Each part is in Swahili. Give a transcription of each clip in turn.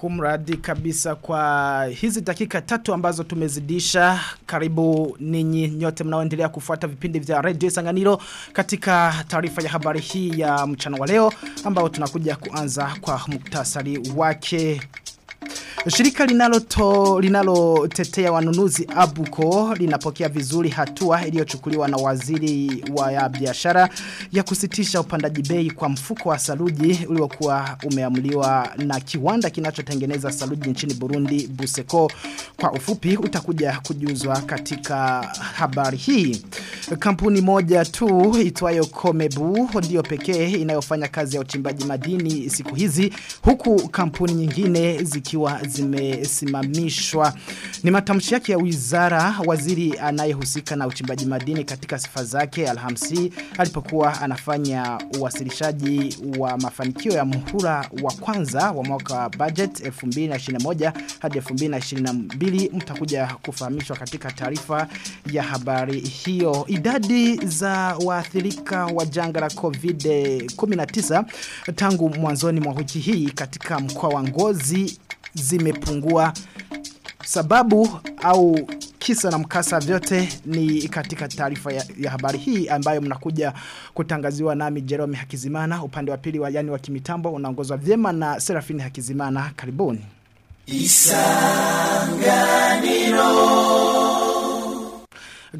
Kumradi kabisa kwa hizi dakika tatu ambazo tumezidisha. Karibu ninyi nyote mnaoendelea kufuata vipindi vya Radio Sanganiro katika taarifa ya habari hii ya mchana wa leo ambao tunakuja kuanza kwa muktasari wake Shirika linalotetea wanunuzi Abuko linapokea vizuri hatua iliyochukuliwa na waziri wa ya biashara ya kusitisha upandaji bei kwa mfuko wa saluji uliokuwa umeamuliwa na kiwanda kinachotengeneza saluji nchini Burundi Buseko kwa ufupi utakuja kujuzwa katika habari hii. Kampuni moja tu itwayo Komebu ndiyo pekee inayofanya kazi ya uchimbaji madini siku hizi huku kampuni nyingine zikiwa zimesimamishwa. Ni matamshi yake ya wizara waziri anayehusika na uchimbaji madini katika sifa zake Alhamisi alipokuwa anafanya uwasilishaji wa mafanikio ya muhula wa kwanza wa mwaka wa budget 2021 hadi 2022 mtakuja kufahamishwa katika taarifa ya habari hiyo. Idadi za waathirika wa janga la COVID-19 tangu mwanzoni mwa wiki hii katika mkoa wa Ngozi zimepungua. Sababu au kisa na mkasa vyote ni katika taarifa ya, ya habari hii ambayo mnakuja kutangaziwa nami Jerome Hakizimana upande wa pili wa yani wa kimitambo unaongozwa vyema na Serafini Hakizimana. Karibuni. Isanganiro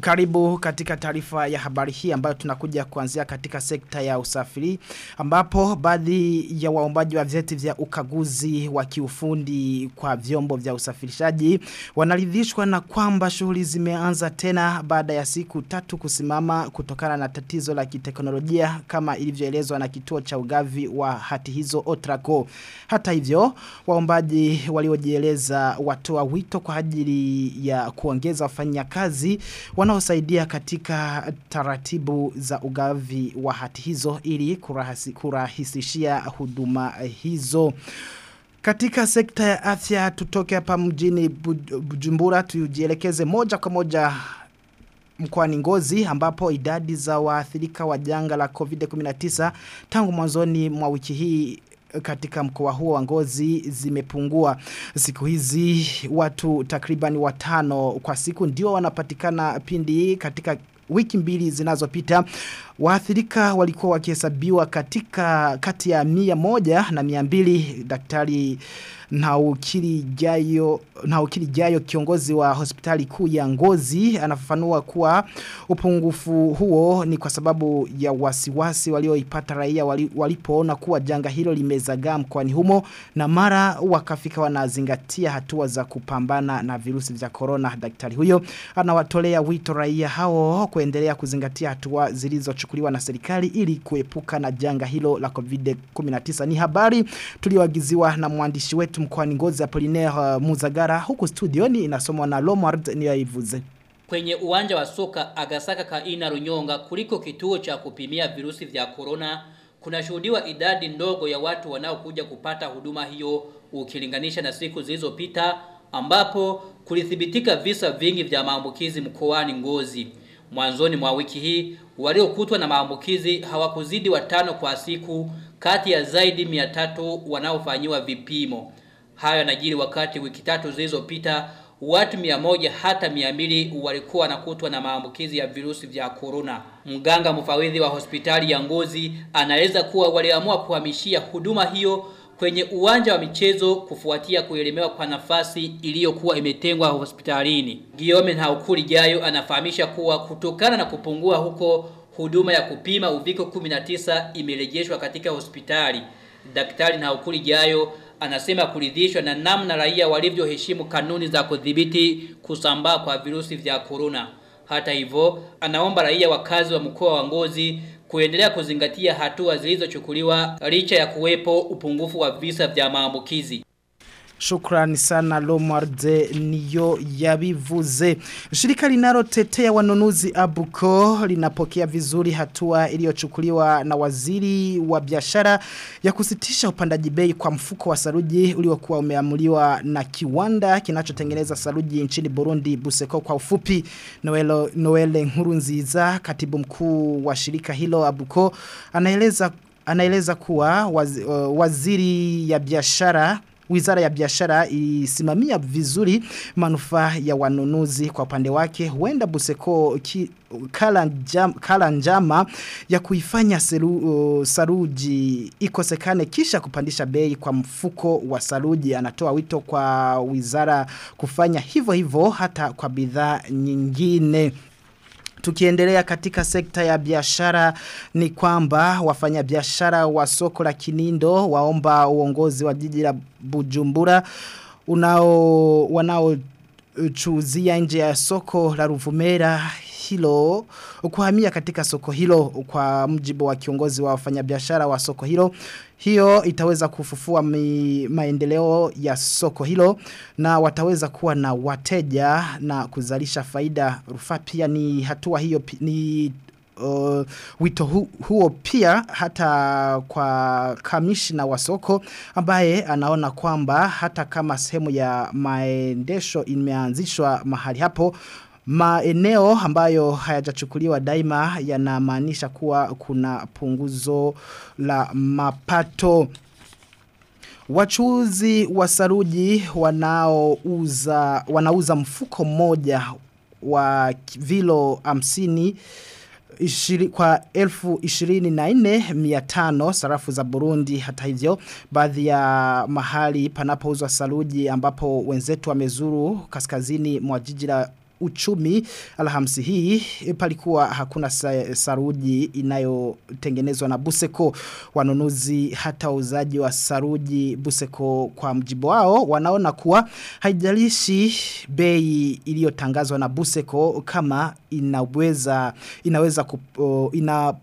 karibu katika taarifa ya habari hii ambayo tunakuja kuanzia katika sekta ya usafiri ambapo baadhi ya waombaji wa vyeti vya ukaguzi wa kiufundi kwa vyombo vya usafirishaji wanaridhishwa na kwamba shughuli zimeanza tena baada ya siku tatu kusimama kutokana na tatizo la kiteknolojia kama ilivyoelezwa na kituo cha ugavi wa hati hizo Otraco. Hata hivyo waombaji waliojieleza watoa wito kwa ajili ya kuongeza wafanyakazi wanaosaidia katika taratibu za ugavi wa hati hizo ili kurahisi, kurahisishia huduma hizo. Katika sekta ya afya tutoke hapa mjini Bujumbura tujielekeze moja kwa moja mkoani Ngozi ambapo idadi za waathirika wa janga la COVID-19 tangu mwanzoni mwa wiki hii katika mkoa huo wa ngozi zimepungua. Siku hizi watu takriban watano kwa siku ndio wanapatikana pindi katika wiki mbili zinazopita. Waathirika walikuwa wakihesabiwa katika kati ya mia moja na mia mbili. Daktari Jayo Naukiri Jayo kiongozi wa hospitali kuu ya Ngozi anafafanua kuwa upungufu huo ni kwa sababu ya wasiwasi walioipata raia wali, walipoona kuwa janga hilo limezagaa mkoani humo na mara wakafika wanazingatia hatua za kupambana na virusi vya corona. Daktari huyo anawatolea wito raia hao kuendelea kuzingatia hatua zilizochukuliwa na serikali ili kuepuka na janga hilo la COVID-19. Ni habari tulioagiziwa na mwandishi wetu mkoani Ngozi Apollinaire uh, Muzagara huku studioni inasomwa na Lomard ni yaivuze Kwenye uwanja wa soka Agasaka Kaina Runyonga kuliko kituo cha kupimia virusi vya corona kunashuhudiwa idadi ndogo ya watu wanaokuja kupata huduma hiyo ukilinganisha na siku zilizopita ambapo kulithibitika visa vingi vya maambukizi mkoani Ngozi. Mwanzoni mwa wiki hii waliokutwa na maambukizi hawakuzidi watano kwa siku kati ya zaidi 300 wanaofanyiwa vipimo. Hayo yanajiri wakati wiki tatu zilizopita watu 100 hata 200 walikuwa nakutwa na maambukizi ya virusi vya corona. Mganga mfawidhi wa hospitali ya Ngozi anaeleza kuwa waliamua kuhamishia huduma hiyo kwenye uwanja wa michezo kufuatia kuelemewa kwa nafasi iliyokuwa imetengwa hospitalini. Giome Haukuri Jayo anafahamisha kuwa kutokana na kupungua huko huduma ya kupima uviko 19 imerejeshwa katika hospitali. Daktari Haukuri Jayo anasema kuridhishwa na namna raia walivyoheshimu kanuni za kudhibiti kusambaa kwa virusi vya corona. Hata hivyo, anaomba raia wakazi wa mkoa wa Ngozi kuendelea kuzingatia hatua zilizochukuliwa licha ya kuwepo upungufu wa visa vya maambukizi. Shukrani sana Lomarde niyo yabivuze. Shirika linalotetea wanunuzi Abuko linapokea vizuri hatua iliyochukuliwa na waziri wa biashara ya kusitisha upandaji bei kwa mfuko wa saruji uliokuwa umeamuliwa na kiwanda kinachotengeneza saruji nchini Burundi Buseko kwa ufupi. Noelo, Noele Nkurunziza katibu mkuu wa shirika hilo Abuko anaeleza anaeleza kuwa waz, waziri ya biashara Wizara ya biashara isimamia vizuri manufaa ya wanunuzi. Kwa upande wake huenda Buseko ki, kala, njama, kala njama ya kuifanya seru, uh, saruji ikosekane kisha kupandisha bei kwa mfuko wa saruji. Anatoa wito kwa wizara kufanya hivyo hivyo hata kwa bidhaa nyingine Tukiendelea katika sekta ya biashara ni kwamba wafanya biashara wa soko la Kinindo waomba uongozi wa jiji la Bujumbura unao wanao chuzia nje ya soko la Ruvumera hilo kuhamia katika soko hilo kwa mjibu wa kiongozi wa wafanyabiashara wa soko hilo. Hiyo itaweza kufufua mi, maendeleo ya soko hilo na wataweza kuwa na wateja na kuzalisha faida. Rufaa pia ni hatua hiyo ni uh, wito hu, huo pia hata kwa kamishna wa soko ambaye anaona kwamba hata kama sehemu ya maendesho imeanzishwa mahali hapo maeneo ambayo hayajachukuliwa daima yanamaanisha kuwa kuna punguzo la mapato. Wachuuzi wa saruji wanaouza wanauza mfuko mmoja wa vilo hamsini ishiri, kwa elfu ishirini na nne miatano sarafu za Burundi. Hata hivyo baadhi ya mahali panapouzwa saruji ambapo wenzetu wamezuru kaskazini mwa jiji la uchumi. Alhamsi hii palikuwa hakuna saruji inayotengenezwa na Buseko. Wanunuzi hata uzaji wa saruji Buseko kwa mjibu wao wanaona kuwa haijalishi bei iliyotangazwa na Buseko kama inaweza inaweza ina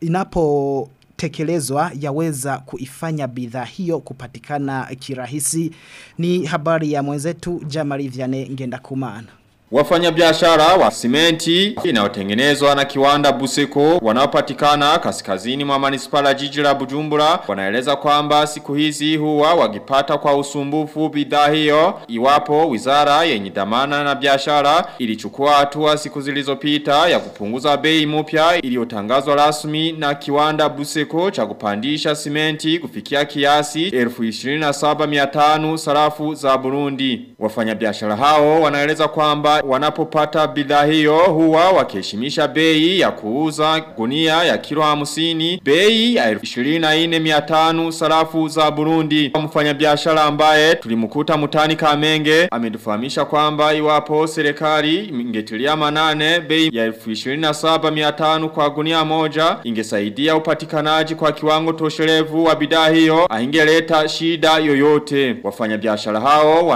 inapo tekelezwa yaweza kuifanya bidhaa hiyo kupatikana kirahisi. Ni habari ya mwenzetu Jamari Viane ngenda kumana Wafanyabiashara wa simenti inayotengenezwa na kiwanda Buseko wanaopatikana kaskazini mwa manispala jiji la Bujumbura wanaeleza kwamba siku hizi huwa wakipata kwa usumbufu bidhaa hiyo iwapo wizara yenye dhamana na biashara ilichukua hatua siku zilizopita ya kupunguza bei mpya iliyotangazwa rasmi na kiwanda Buseko cha kupandisha simenti kufikia kiasi 27500 sarafu za Burundi. Wafanyabiashara hao wanaeleza kwamba wanapopata bidhaa hiyo huwa wakiheshimisha bei ya kuuza gunia ya kilo 50 bei ya 24,500 sarafu za Burundi. Mfanyabiashara ambaye tulimkuta mutani Kamenge ametufahamisha kwamba iwapo serikali ingetilia manane bei ya 27,500 kwa gunia moja ingesaidia upatikanaji kwa kiwango tosherevu wa bidhaa hiyo aingeleta shida yoyote. Wafanyabiashara hao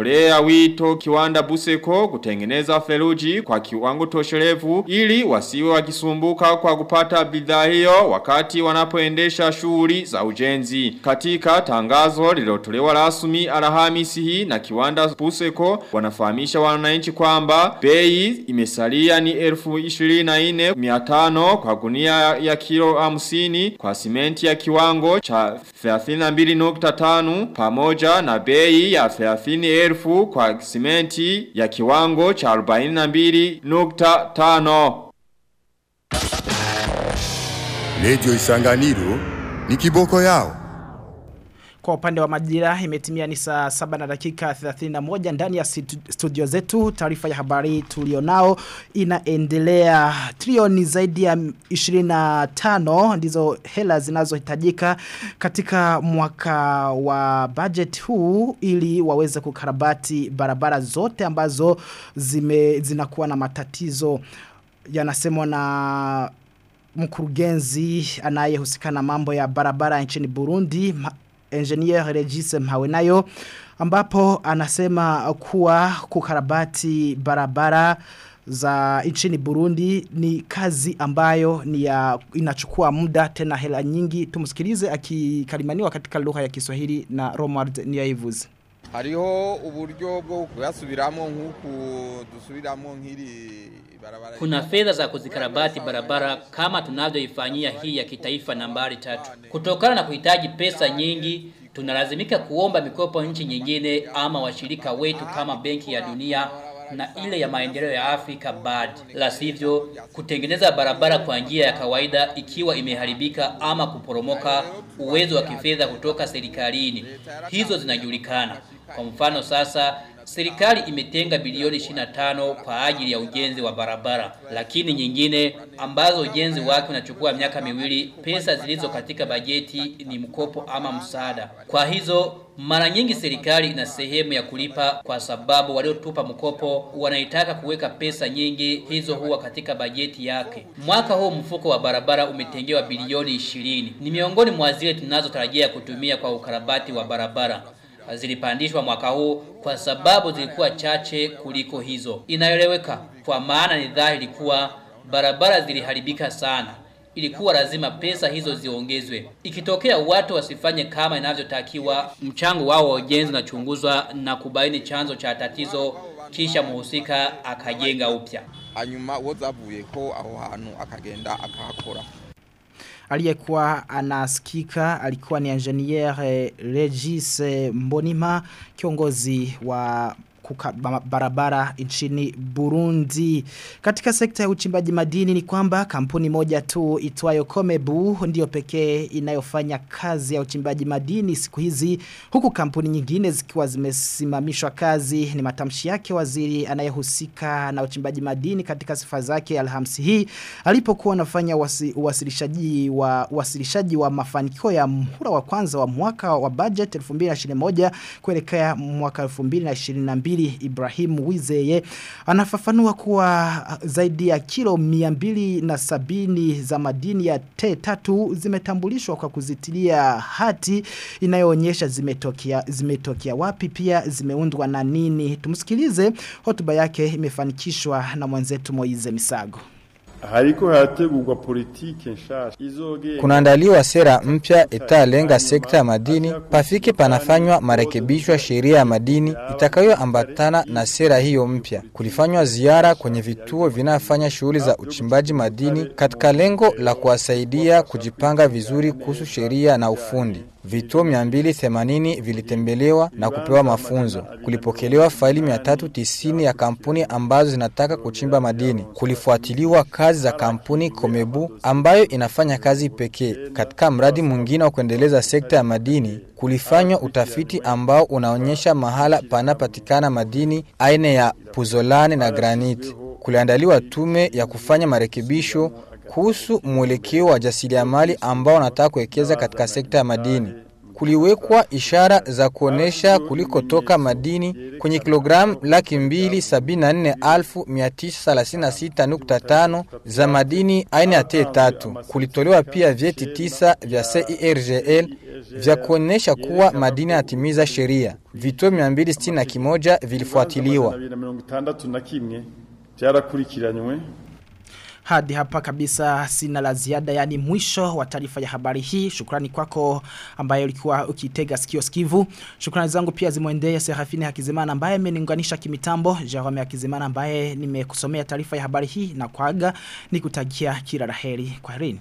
wanatolea wito kiwanda Buseko kutengeneza feruji kwa kiwango tosherevu ili wasiwe wakisumbuka kwa kupata bidhaa hiyo wakati wanapoendesha shughuli za ujenzi. Katika tangazo lililotolewa rasmi Alhamisi hii na kiwanda Buseko wanafahamisha wananchi kwamba bei imesalia ni 24,500 kwa gunia ya kilo 50 kwa simenti ya kiwango cha 32.5 pamoja na bei ya 30,000 kwa simenti ya kiwango cha 42.5. Lejo Isanganiro ni kiboko yao. Kwa upande wa majira imetimia ni saa 7 na dakika 31 ndani ya studio zetu. Taarifa ya habari tulionao inaendelea. Trilioni zaidi ya 25 ndizo hela zinazohitajika katika mwaka wa budget huu ili waweze kukarabati barabara zote ambazo zime zinakuwa na matatizo. Yanasemwa na mkurugenzi anayehusikana mambo ya barabara nchini Burundi engineer Regis Mhawenayo ambapo anasema kuwa kukarabati barabara za nchini Burundi ni kazi ambayo ni ya inachukua muda tena hela nyingi. Tumsikilize akikalimaniwa katika lugha ya Kiswahili na Romard Niyayivuze hariho uburyo bwo kuyasubiramo nk'uku dusubiramo nk'iri barabara kuna fedha za kuzikarabati barabara kama tunavyoifanyia hii ya kitaifa nambari tatu kutokana na kuhitaji pesa nyingi tunalazimika kuomba mikopo nchi nyingine ama washirika wetu kama benki ya dunia na ile ya maendeleo ya Afrika BAD. La sivyo, kutengeneza barabara kwa njia ya kawaida ikiwa imeharibika ama kuporomoka uwezo wa kifedha kutoka serikalini. Hizo zinajulikana. Kwa mfano sasa Serikali imetenga bilioni 25 kwa ajili ya ujenzi wa barabara, lakini nyingine ambazo ujenzi wake unachukua miaka miwili, pesa zilizo katika bajeti ni mkopo ama msaada. Kwa hizo mara nyingi serikali ina sehemu ya kulipa kwa sababu waliotupa mkopo wanaitaka kuweka pesa nyingi, hizo huwa katika bajeti yake. Mwaka huu mfuko wa barabara umetengewa bilioni 20. Ni miongoni mwa zile tunazotarajia kutumia kwa ukarabati wa barabara zilipandishwa mwaka huu kwa sababu zilikuwa chache kuliko hizo. Inaeleweka kwa maana ni dhahiri kuwa barabara ziliharibika sana. Ilikuwa lazima pesa hizo ziongezwe. Ikitokea watu wasifanye kama inavyotakiwa, mchango wao wa ujenzi unachunguzwa na kubaini chanzo cha tatizo, kisha muhusika akajenga upya. hanyuma uwo zavuyeko aho hantu akagenda akahakora aliyekuwa anasikika alikuwa ni engineer eh, Regis eh, Mbonima kiongozi wa barabara nchini Burundi. Katika sekta ya uchimbaji madini ni kwamba kampuni moja tu itwayo Komebu ndiyo pekee inayofanya kazi ya uchimbaji madini siku hizi huku kampuni nyingine zikiwa zimesimamishwa kazi ni matamshi yake waziri anayehusika na uchimbaji madini katika sifa zake Alhamisi hii alipokuwa anafanya wasi, wasilishaji wa uwasilishaji wa mafanikio ya mhula wa kwanza wa mwaka wa budget 2021 kuelekea mwaka 2022 Ibrahim Wizeye anafafanua kuwa zaidi ya kilo 270 za madini ya T3 zimetambulishwa kwa kuzitilia hati inayoonyesha zimetokea zimetokea wapi pia zimeundwa na nini. Tumsikilize hotuba yake imefanikishwa na mwenzetu Moize Misago Kunaandaliwa sera mpya italenga sekta ya madini, pafike panafanywa marekebisho ya sheria ya madini itakayoambatana na sera hiyo mpya. Kulifanywa ziara kwenye vituo vinafanya shughuli za uchimbaji madini katika lengo la kuwasaidia kujipanga vizuri kuhusu sheria na ufundi. Vituo 280 vilitembelewa na kupewa mafunzo. Kulipokelewa faili 390 ya kampuni ambazo zinataka kuchimba madini. Kulifuatiliwa kazi za kampuni Komebu ambayo inafanya kazi pekee. Katika mradi mwingine wa kuendeleza sekta ya madini, kulifanywa utafiti ambao unaonyesha mahala panapatikana madini aina ya puzolane na graniti. Kuliandaliwa tume ya kufanya marekebisho kuhusu mwelekeo wa jasiriamali ambao wanataka kuwekeza katika sekta ya madini. Kuliwekwa ishara za kuonyesha kulikotoka madini kwenye kilogramu laki mbili sabini na nne alfu mia tisa thelathini na sita nukta tano za madini aina ya T tatu. Kulitolewa pia vyeti tisa vya CIRGL vya kuonyesha kuwa madini yanatimiza sheria. Vituo 261 vilifuatiliwa. na mirongo itandatu na kimoja byarakurikiranywe Hadi hapa kabisa sina la ziada yani mwisho wa taarifa ya habari hii. Shukrani kwako ambaye ulikuwa ukitega sikio sikivu. Shukrani zangu pia zimwendee serafine Hakizimana ambaye ameniunganisha kimitambo. Jerome Hakizimana ambaye nimekusomea taarifa ya habari hii na kwaga nikutakia kila la heri. Kwaherini.